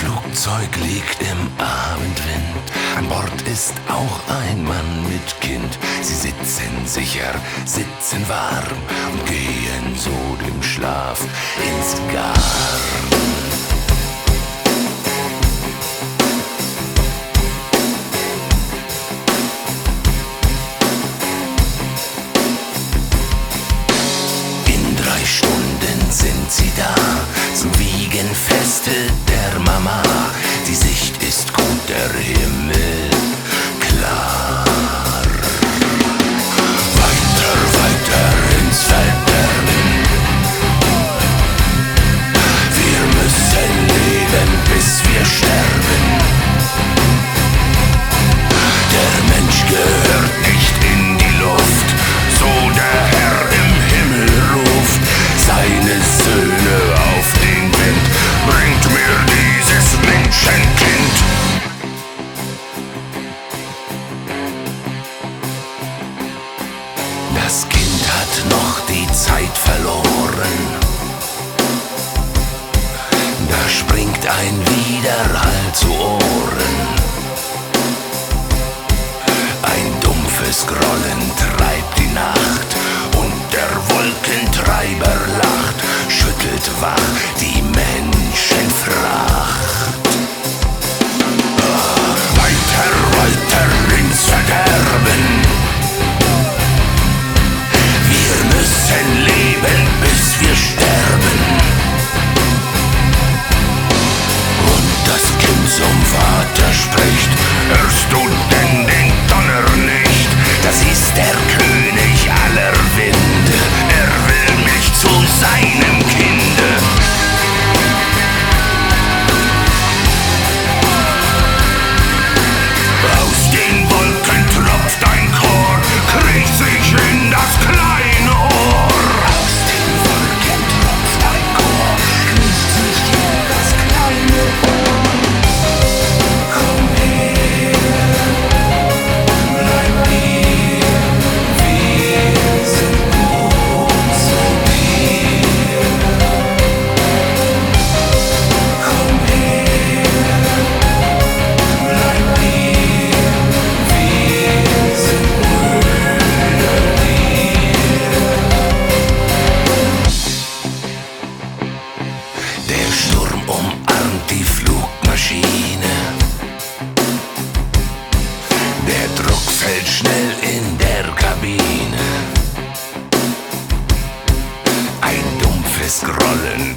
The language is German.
Flugzeug liegt im Abendwind. An Bord ist auch ein Mann mit Kind. Sie sitzen sicher, sitzen warm und gehen so dem Schlaf ins Garn. Die Sicht ist gut, der Himmel ein Widerhall zu Ohren. Ein dumpfes Grollen treibt die Nacht und der Wolkentreiber lacht, schüttelt wach Vater spricht, hörst du denn den Donner nicht? Das ist der König aller Winde, er will mich zu seinem fällt schnell in der Kabine. Ein dumpfes Grollen